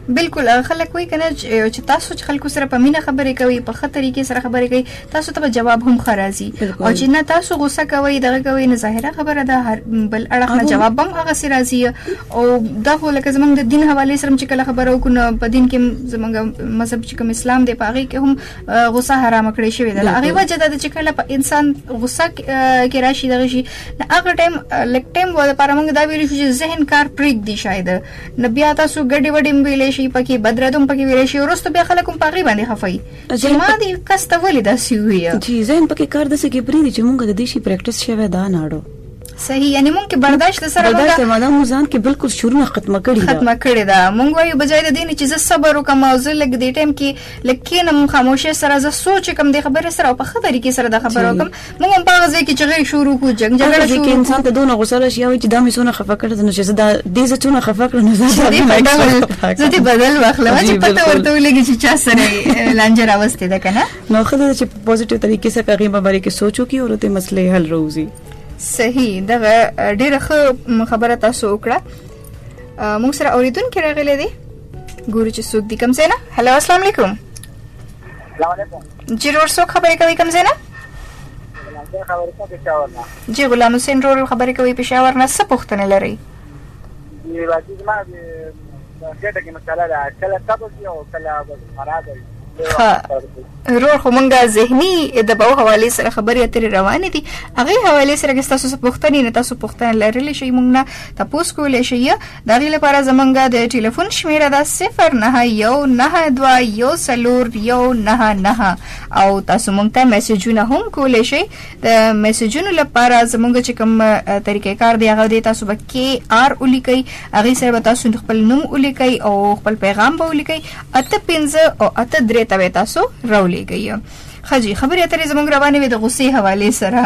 بالکل خلک وایي کنه چې تاسو چې خلکو سره په مینه خبرې کوي په خه طریقې سره خبرې کوي تاسو ته جواب هم خرازي او چې نه تاسو غوسه کوي دغه کوي نه ظاهره خبره ده هر بل اړخ نه جواب هم هغه سره راځي او دا خو لکه زمونږ د دین حواله سره چې کله خبرو کو نه په دین کې زمونږ مذهب چې کوم اسلام دی په هغه کې هم غوسه حرام کړی شوی ده هغه وجه ده چې کله په انسان غوسه کې راشي دغه شي هغه ټایم لکټیم و د پرمنګ دا ویل شي چې ذهن کار پرېګ دی شاید نه بیا تاسو ګډي وډي هم ویلی شي پکې بد رد هم پکې ویلی شي وروسته بیا خلک هم په هغې باندې خفه وي چې ما دې کس ته ولې داسې وویه جی ذهن پکې کار داسې کې پرېږدي چې مونږ د دې شي پریکټس شوی دا ناړو صحیح یعنی مونږ کې برداشت د سره برداشت ما دا مونږ ځان کې بالکل شروع ختمه کړی دا ختمه کړی دا مونږ وایو بجای د دین چې زه صبر وکم او زه لګ دې ټیم کې لکینم خاموشه سره زه سوچ کوم د خبره سره په خبرې کې سره د خبرو کوم موږ هم په هغه ځای کې چغې شروع کړو جنګ جګړه شروع کړو انسان ته دونه غوسه راشي او چې دا مې څونه خفه کړ نو چې زه دا دې زه څونه خفه کړم نو زه دې په ډول زه دې بدل واخلم چې پته ورته ولګي چې چا سره لانجه راوستې ده کنه نو خو چې په پوزټیو طریقې سره کاغې په باره کې سوچو کې او ته مسلې حل روزي صحیح دا ډیره خبره تاسو وکړه موږ سره اوریدونکو راغلي دي ګورو چې څوک دي کوم څه نه هلو السلام علیکم السلام علیکم جی رور څوک خبرې کوي کوم ځای نه جی غلام حسین رور خبرې کوي پېښور نه څه پوښتنې لرئ جی واجب ما د ګټه کې مسله ده کله قبض او کله مراد وي رور خو مونږه ذهني د باو حواله سره خبرې اترې روانې دي هغه حواله سره که تاسو پوښتنې نه تاسو پوښتنه لرلی شئ مونږ نه تاسو کولای شئ د هغې لپاره زمونږ د ټیلیفون شمیره ده صفر نهه یو نهه دوه یو څلور یو نهه نهه او تاسو مونږ ته میسجونه هم کولی شئ د میسجونو لپاره زمونږ چې کوم طریقې کار دی هغه دی تاسو به کې آر ولیکئ هغې سره به تاسو خپل نوم ولیکئ او خپل پیغام به ولیکئ اته پنځه او اته درې ته به تاسو راولیږئ خجی خبرې اترې زمونږ روانې وي د غصې حواله سره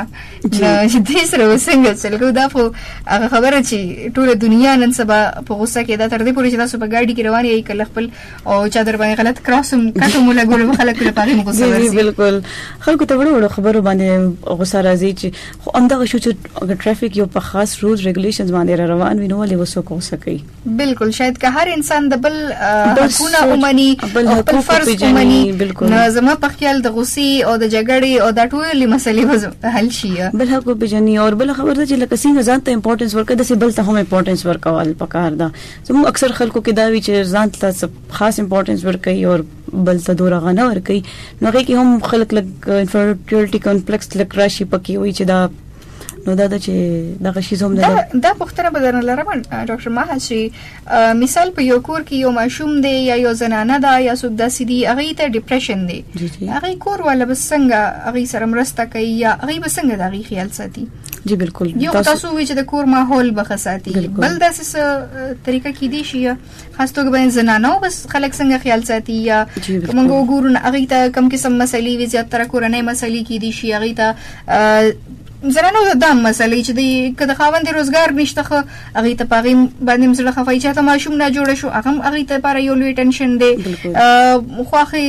چې دې سره وسنګ چلګو دا خو هغه خبره چې ټول دنیا نن سبا په غصه کې دا تر دې پورې چې تاسو په ګاډي کې روان یې کله خپل او چا در باندې غلط کراسم کټو مولا ګورم خلک له پاره غصه ورسي بالکل خلکو ته وړو وړو خبرو باندې غصه راځي چې خو همدغه شو چې ټریفیک یو په خاص رول ریګولیشنز باندې روان وي نو ولې وسو کو سکی بالکل شاید که هر انسان د بل حقونه ومني او خپل فرض ومني نو زما په خیال د غصې او د جګړې او د ټولې مسلې به حل شي بل حق وپیژني او بل خبره ده چې لکه څنګه ځان ته امپورټنس ورکړه د بل ته هم امپورټنس ورکول پکار ده زموږ اکثر خلکو کې دا وی چې ځان ته خاص امپورټنس ورکړي او بل ته دوره غنه ورکړي نو هغه کې هم خلک لګ انفیریټی کمپلیکس لکراشي پکې وي چې دا نو دا چې دغه شی زوم ده دا پښتنه به درنه لرم ډاکټر ما هڅي مثال په یو کور کې یو ماشوم دی یا یو زنانه ده یا څوک داسې دی هغه ته ډیپریشن دی هغه کور ولا بسنګ هغه سره مرسته کوي یا هغه بسنګ د هغه خیال ساتي جی بالکل یو تاسو وی چې د کور ماحول بخساتي بل داسې طریقه کې دی شي خاص توګه باندې زنانو بس خلک څنګه خیال ساتي یا موږ وګورو نه هغه ته کم قسم مسلې وي زیات تر کورنۍ مسلې کې دي شي هغه ته زنانو د دام مسلې چې د کده خاوند روزګار نشته خو هغه ته پاغي باندې مسله خفای چې ته ماشوم نه جوړ شو هغه هغه ته پر یو لوی ټینشن دی خوخه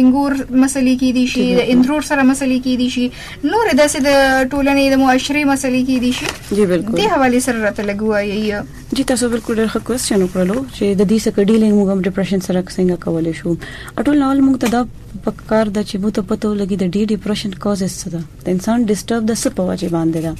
انګور مسلې کې دي شي د اندرور سره مسلې کې دي شي نور داسې د ټولنې د معاشري مسلې کې دي شي جی بالکل دې حواله سره راته لګوي جی تاسو بالکل ډېر ښه کوېسچن وکړلو چې د دې څخه ډیلینګ موږ هم ډیپریشن سره څنګه کولای شو اټول نو موږ ته دا پکار ده چې موږ ته پته ولګي د ډی ډیپریشن کازز څه ده د انسان ډیسټرب د څه په وجه باندې ده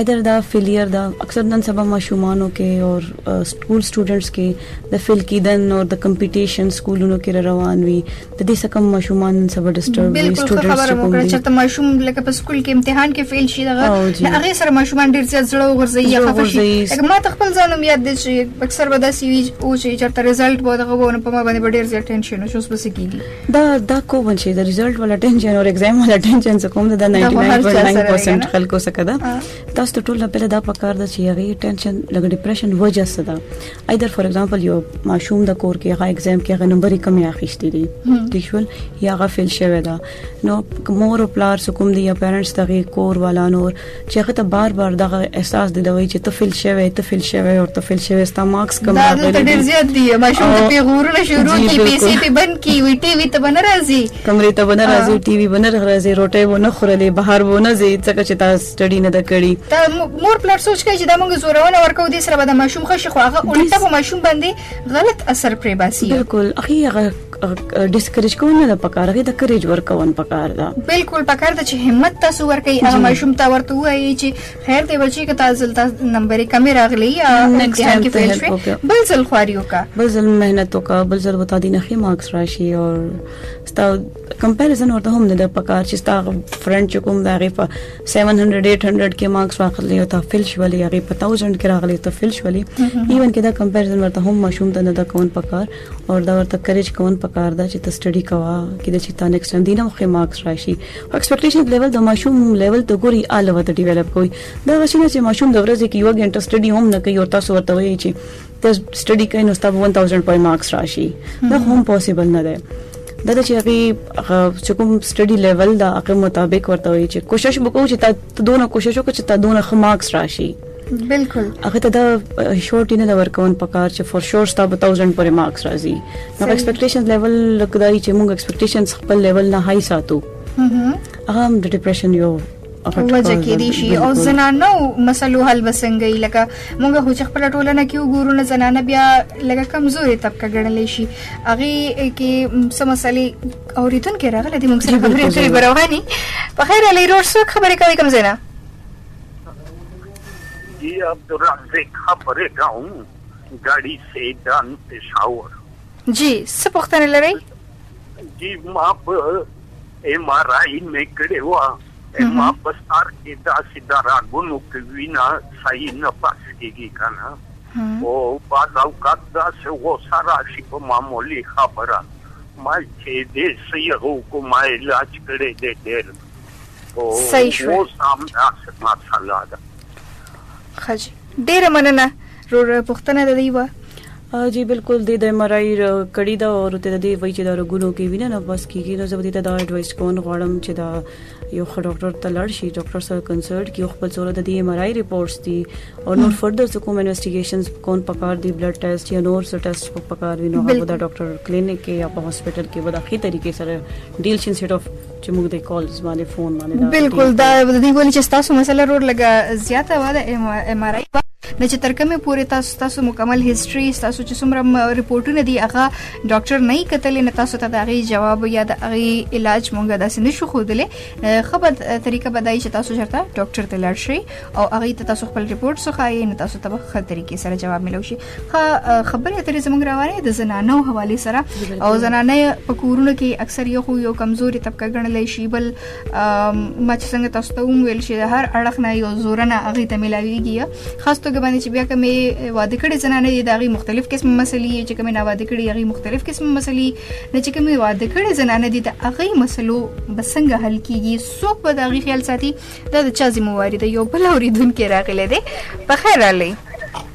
ایدر دا فیلیر دا اکثر نن سبا ماشومانو کې او سکول سټوډنټس کې د فیل کیدن او د کمپټیشن سکولونو کې روان وي ته دې څه کم ماشومان نن سبا ډیسټرب وي سټوډنټس چې کوم دي چې ماشوم لکه په سکول کې امتحان کې فیل شي دغه هغه سره ماشومان ډیر زیات زړه وغورځي یا خفه شي لکه ما ته خپل ځانم یاد دي چې اکثر به داسې وي او چې چرته رزلټ به دغه ونه په ما باندې ډیر زیات ټینشن شو بس کیږي دا دا کو بن شي د رزلټ ولا ټینشن او ایگزام ولا ټینشن څه کوم دا 99.9% خلکو څخه دا تاسو ته ټول نه پهله دا پکار ده چې هغه ټینشن لګ ډیپریشن وجه څه ده ایدر فار ایگزامپل یو ماشوم د کور کې هغه ایگزام کې هغه نمبر یې کمی اخیستې دي ټیک شول یا هغه فیل شوی ده نو مور او پلار سکوم دي یا پیرنټس دغه کور والا نور چې هغه ته بار بار دغه احساس دی دوی چې تفل شوی تفل شوی او تفل شوی ستا مارکس کم راغلي دا ډیر زیات دي ماشوم ته پیغورونه شروع کی پیسې په بند کی وی ټي وی ته بنرازي کمرې ته ونه راځي ټي وي ونه راځي روټي ونه خورلې بهر ونه زی څکه چې تاسو سټډي نه دکړي دا مور پلار سوچ کوي چې دا موږ زورونه ورکو دي سره به د ماشوم خوشي خو هغه الټه په ماشوم باندې غلط اثر پرې باسي بالکل اخی هغه ډیسکریج کول نه پکاره دي د کریج ورکون پکاره ده بالکل پکاره ده چې همت تاسو ورکړي هغه ماشوم ته ورته وایي چې خیر دی بچی که تاسو دلته نمبر کمې راغلی یا امتحان کې فیل شوی بل ځل خواري وکا بل ځل مهنت وکا بل ځل وتا دي نه خې مارکس راشي او ستا کمپیریزن ورته هم نه د پکار چې ستا فرند چې کوم دا غي 700 800 کې مارکس واخلې او تا فیل شولې هغه په 1000 کې راغلي ته فیل شولې ایون کې دا کمپیریزن ورته هم مشوم ته نه دا کون پکار او دا ورته کریج کون پکار دا چې ته سټډي کوا کې چې تا نیکسټ ټایم دینه خې مارکس راشي اکسپیکټیشن لیول د ماشوم لیول ته ګوري اله وته ډیولپ کوي دا غشنه چې ماشوم د ورځې کې یو غنټه سټډي هم نه کوي او تاسو ورته وایي چې ته سټډي کوي نو تاسو 1000 پوي مارکس راشي دا هم پوسیبل نه ده دا چې هغه چې کوم سټډي لیول دا هغه مطابق ورته وایي چې کوشش وکړو چې تاسو دونه کوشش وکړو چې تاسو دونه خماکس راشي بالکل هغه ته دا شورټ نه دا ورکون پکار چې فور شور ستا په 1000 پر مارکس راځي نو ایکسپیکټیشنز لیول لکداري چې موږ ایکسپیکټیشنز خپل لیول نه های ساتو هغه هم د ډیپریشن یو وجه کې دي شي او زنانو مسلو حل وسنګي لکه موږ خو چې خپل ټولنه کې وګورو نه زنانه بیا لکه کمزوري طبقه ګڼل شي اغه کې سم مسلې اوریدونکو راغله د موږ سره خبرې کړې برواني په خیر علي روډ سره خبرې کوي کوم زنه جی عبدالرازق خبرې کوم ګاډي سیدان پېښور جی څه پوښتنه لرئ جی ما په ایم آر آی مې کړې وه ما په سر کې داسې د راګونو کې وینه صحیح نه پاس کېږي که نه او بعض اوقات داسې غوسه راشي په معمولي خبره ما چې دې څه یې حکم علاج کړی دی ډېر صحیح شو اوس هم دا خدمت الله ده خجی ډیره مننه رور پښتنه د دی و جی بالکل د د مرای کړی دا او ته د دی وای چې دا رګونو کې وینه نه بس کیږي نو زه به ته دا اډوایس کوم غواړم چې دا یو خو ډاکټر ته لاړ شي ډاکټر سره کنسلټ کی خپل سره د دې ایم آر آی ریپورتس دي او نور فردر څه کوم انویسټیګیشنز کون پکار دي بلډ ټیسټ یا نور څه ټیسټ په پکار وي نو هغه د ډاکټر کلینیک کې یا په هسپټل کې به د خې طریقې سره ډیل شین سیټ اف چې موږ د کالز باندې فون باندې دا بالکل دا د دې ولې چې تاسو مسله رور لګا زیاته و د ایم آر آی نه چې تر کومه پورې تاسو تاسو مکمل هیستوري تاسو چې څومره رپورټونه دی هغه ډاکټر نه کتل نه تاسو ته دغه جواب یا دغه علاج مونږه داسې نشو خودلې خبر طریقه بدای چې تاسو چرته ډاکټر ته لاړ شئ او هغه ته تاسو خپل رپورټ څخه یې نه تاسو ته په خپل طریقې سره جواب ملو شي خبرې اترې زموږ روانې د زنانو حواله سره او زنانه په کورونو کې اکثر یو خو یو کمزوري طبقه ګڼل شي بل مچ څنګه تاسو ته هم ویل شي هر اړخ نه یو زورنه اغه ته ملاويږي خاص توګه باندې چې بیا کومې واده کړي زنانه دي دغه مختلف قسم مسلې چې کومې نه واده کړي هغه مختلف قسم مسلې نه چې کومې واده کړي زنانه دي د هغه مسلو بسنګ حل کیږي څوک به د هغه خیال ساتي دا د چا ذمہ واري ده یو بل اوریدونکو راغلي دي په خیر علي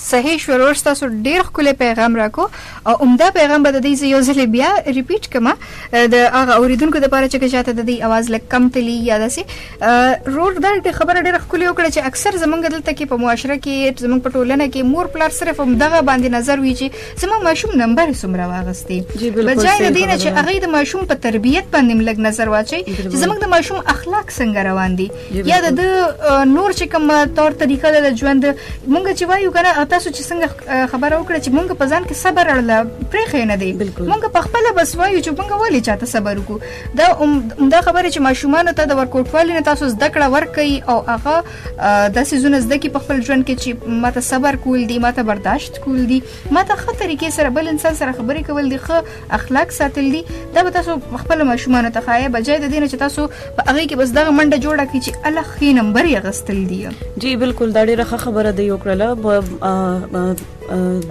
صحیح شو ورور تاسو ډیر ښکلی پیغام راکو او عمده پیغام به د دې زه یو ځل بیا ریپیټ کما د هغه اوریدونکو لپاره چې چاته د دې आवाज لک کم تلی یا داسي رور دا د خبره ډیره ښکلی وکړه چې اکثر زمونږ دلته کې په معاشره کې زمونږ په ټولنه کې مور پلار صرف هم دغه باندې نظر وی چې زمو ماشوم نمبر سمره واغستي بجای د دې نه چې هغه د ماشوم په تربيت باندې لګ نظر واچي چې زمونږ د ماشوم اخلاق څنګه روان دي یا د نور چې کوم تور طریقه ده د ژوند مونږ چې وایو کنه او تاسو چې څنګه خبره وکړه چې مونږ په ځان کې صبر اړله پرېخې نه دی مونږ په خپل بس وایو چې مونږ ولې چاته صبر وکړو دا دا خبره چې ماشومان ته د ورکوټوالي نه تاسو زده کړه ورکړي او هغه د سيزونه زده کې په خپل ژوند کې چې ماته صبر کول دي ماته برداشت کول دي ماته خه طریقې سره بل انسان سره خبرې کول دي خه اخلاق ساتل دي دا به تاسو خپل ماشومان ته خایه بجای د دینه چې تاسو په هغه کې بس دغه منډه جوړه کړئ چې الله خې نمبر یې غستل دي جی بالکل دا ډیره خبره دی وکړه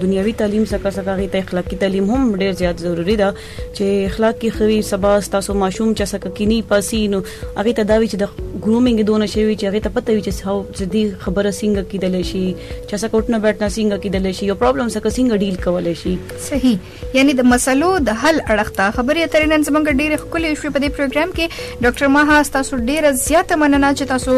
دنیوي تعلیم څخه څخه غي ته اخلاقی تعلیم هم ډیر زیات ضروری ده چې اخلاق کې خوي سبا تاسو ماشوم چې څخه کینی پاسی نو هغه ته دا وی چې د ګرومینګ دونه شي چې هغه ته پته وی چې هاو سدي خبره څنګه کیدل شي چې څخه کوټنه بیٹنه څنګه کیدل شي یو پرابلم څخه څنګه ډیل کول شي صحیح یعنی د مسلو د حل اړخ ته خبرې اترې نن زمونږ ډېرې ښکلې شوې په دې پروګرام کې ډاکټر مها تاسو ډېره زیاته مننه چې تاسو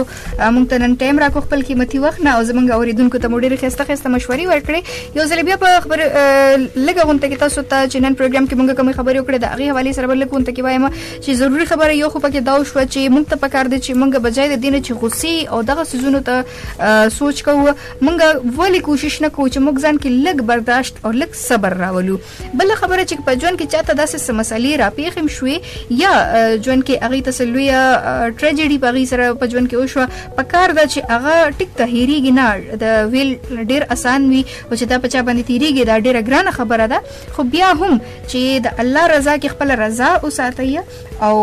مونږ ته نن ټایم راکو خپل قیمتي وخت نه او زمونږ اوریدونکو ته مو ډېرې خسته خسته مشورې ورکړې یو ځل بیا په خبر لګه غونته کې تاسو ته چې نن پروګرام کې مونږ کوم خبرې وکړې د هغه حواله سره بل غونته کې وایم چې ضروری خبره یو خو پکې دا شو چې مونږ ته پکار دي چې مونږ بجای د دین چې غصي او دغه سيزونو ته سوچ کوو مونږ ولی کوشش نه کوو چې موږ ځان کې لګ برداشت او لګ صبر راولو بل خبره چې په ژوند کې چاته داسې سمسلې را پیښم شوې یا ژوند کې هغه تسلوی ټریجډي په غي سره په ژوند کې وشو په کار دا چې هغه ټیک ته هیریږي نه د ویل ډیر اسان وي او چې دا په چا باندې تیریږي دا ډیره ګرانه خبره ده خو بیا هم چې د الله رضا کې خپل رضا او ساتي او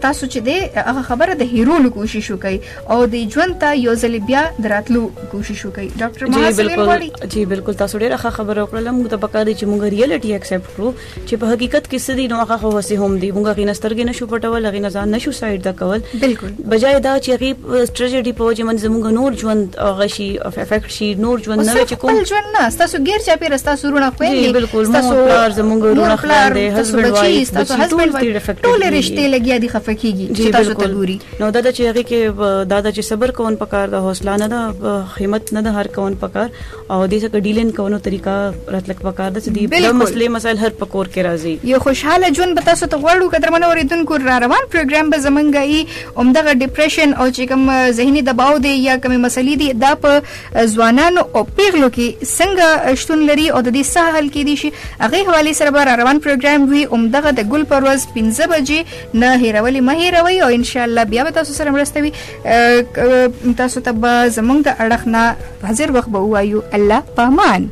تاسو چې دی هغه خبره د هیرولو کوشش وکړي او د ژوند ته یو ځل بیا دراتلو کوشش وکړي ډاکټر محسن غواړي جی بالکل تاسو ډیره ښه خبره وکړه موږ ته پکاره چې موږ ریالټي اکسپټ کړو چې په حقیقت کې سدي نو هغه خو هسه هم دی موږ غینه سترګې نشو پټول غینه ځان نشو سایډ دا کول بالکل بجای دا چې غي ټریجډي په وجه من زموږ نور ژوند غشي افیکټ شي نور ژوند نه چې کوم خپل ژوند نه تاسو غیر چا پیر تاسو رونه خويندې بالکل تاسو پلار زمونږ رونه خويندې هسبند وای تاسو هسبند وای ټول رشتې لګیا دي خفکیږي چې تاسو ته ګوري نو دا چې هغه کې دا چې صبر کون پکار دا حوصله نه دا همت نه دا هر کون پکار او دې څخه ډیلین کونو طریقہ راتلک پکار د دې د مسلې مسائل هر پکور کې راځي یو خوشاله ژوند به تاسو ته غوړو قدرمن اوریدونکو را روان پروګرام به زمونږ ای همدغه ډیپریشن او چې کوم ذهني دباو دی یا کومې مسلې دي دا په ځوانانو او پیغلو کې څنګه شتون لري او د دې څه حل کې دي شي هغه حواله سره به روان پروګرام وي همدغه د ګل پر ورځ 15 بجې نه هیرولې مه هیروي او ان شاء الله بیا به تاسو سره مرسته وي تاسو ته به زمونږ د اړخ نه حاضر وخت به وایو الله پامان